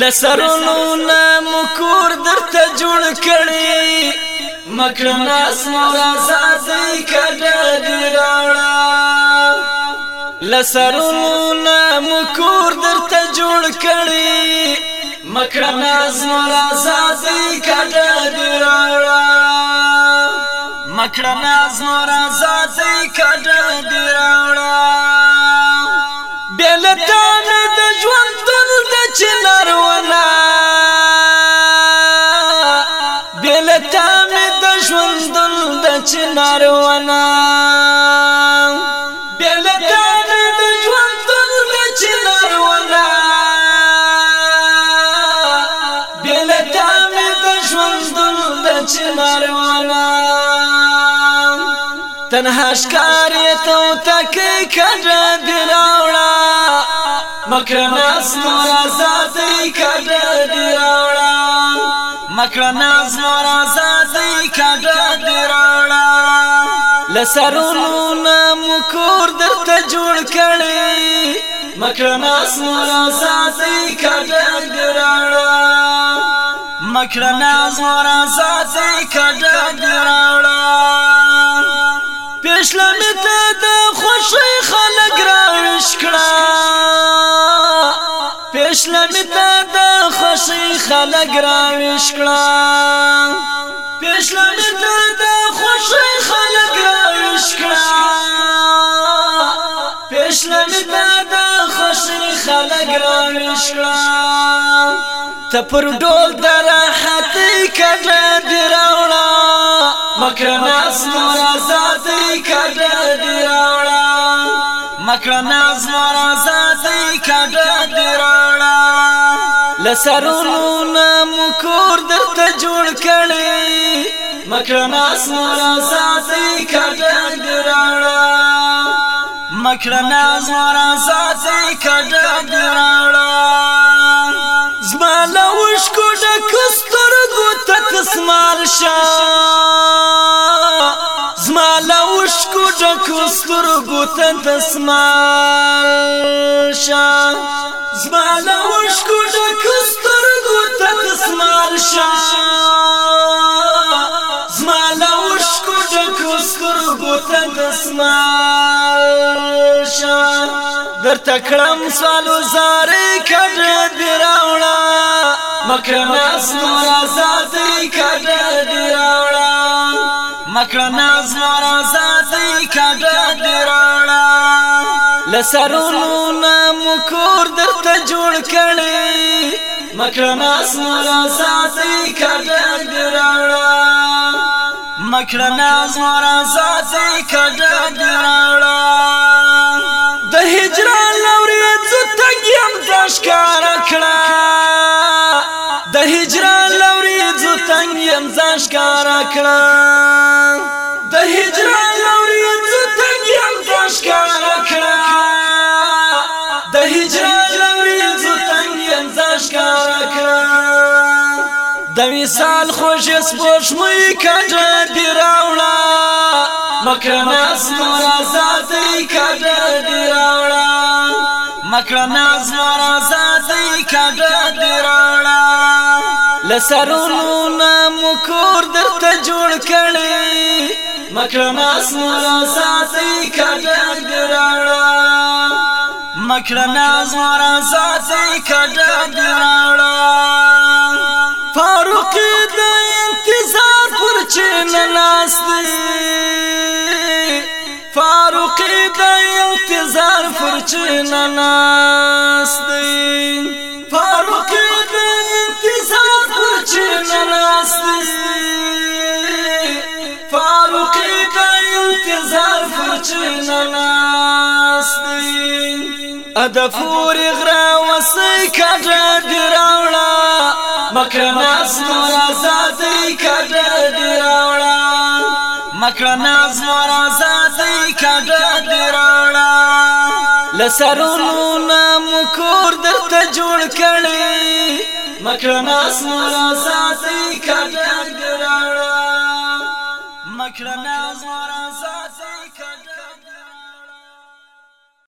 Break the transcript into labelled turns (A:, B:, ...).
A: لسرونو نام کور درته جوړ کړي مکر ناس مورا ساتي کډه دی راوړه لسرونو نام کور درته جوړ کړي مکر ناس مورا ساتي کډه دی راوړه مکر ناس مورا ساتي کډه دی راوړه بلتان د چنار ونا بلتان د ژوند دل د چنار ونا بلتان د ژوند تنها تک مکر ناس مورا ذاتی کډه لسرونو نام کور درته جوړ کړي. مکر ناس مورا ذاتی کډه دی راوړه مکر ناس مورا ذاتی کډه دی راوړه پښلمه ته د خوشي خلک راوښ کړه پښلمه ته د خوشي خلک راوښ کړه پښلمه خوشي خلک راوښ کړه ته پر ډول دراحت کډه دی راوړه مکر ناس مورا ذاتی کډه دی راوړه مکر ناس مورا ذاتی کډه دی راوړه لسرونو نام کور درته جوړ کړي مکر ناس مورا ذاتی کډه دی راوړه مکر ناس مورا ذاتی کډه دی راوړه زمالا وشکو ډکستر ګوت تسمال شاه زمالا وشکو ډکستر ګوت تسمال شاه زمالا وشکو ډکستر ګوت تسمال شاه زمالا وشکو ډکستر ګوت تسمال شاه. در تکړم سوالو زارې کډه دی راوړه. مکر ناس مورا ذاتی کډه دی راوړه. مکر ناس مورا ذاتی لسرونو نام کور درته جوړ کړي مکر ناس مورا ذاتی کډه دی راوړه مکر ناس مورا ذاتی کډه لوری راوړه د هجران لوري زو تنګیم لوری کړه د هجران لوري د وصال خوش سپوش مې کډه دی راوړه مکر ناس مورا کډه دی راوړه. مکر ناس مورا کډه دی راوړه. لسرونو نام کور درته جوړ کړي مکر ناس مورا کډه دی راوړه. مکر ناس مورا کډه دی راوړه. چین ناس دی فاروق د انتظار پر چین ناس دی فاروق د انتظار پر چین ناس دی فاروق د انتظار پر چین ادفور غرا وسې کډه دی راوړه مکر ناس مورا ذاتی کډه دی راوړه مکر ناس مورا ذاتی کډه دی لسرونو نام کور درته جوړ کړي مکر ناس مورا ذاتی کډه دی راوړه. مکر مورا